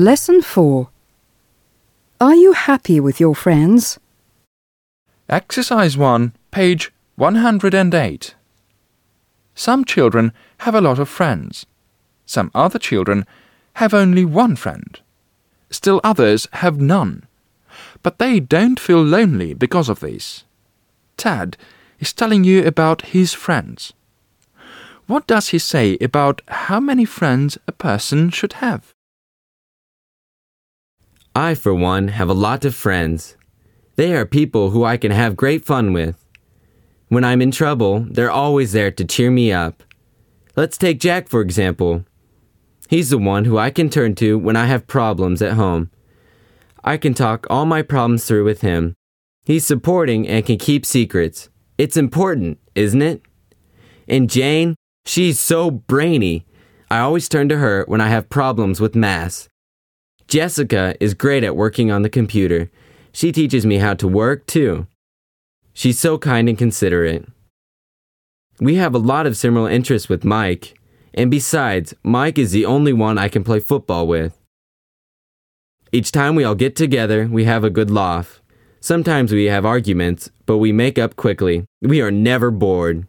Lesson 4. Are you happy with your friends? Exercise 1, page 108. Some children have a lot of friends. Some other children have only one friend. Still others have none. But they don't feel lonely because of this. Tad is telling you about his friends. What does he say about how many friends a person should have? I, for one, have a lot of friends. They are people who I can have great fun with. When I'm in trouble, they're always there to cheer me up. Let's take Jack, for example. He's the one who I can turn to when I have problems at home. I can talk all my problems through with him. He's supporting and can keep secrets. It's important, isn't it? And Jane, she's so brainy. I always turn to her when I have problems with math. Jessica is great at working on the computer. She teaches me how to work too. She's so kind and considerate. We have a lot of similar interests with Mike, and besides, Mike is the only one I can play football with. Each time we all get together, we have a good laugh. Sometimes we have arguments, but we make up quickly. We are never bored.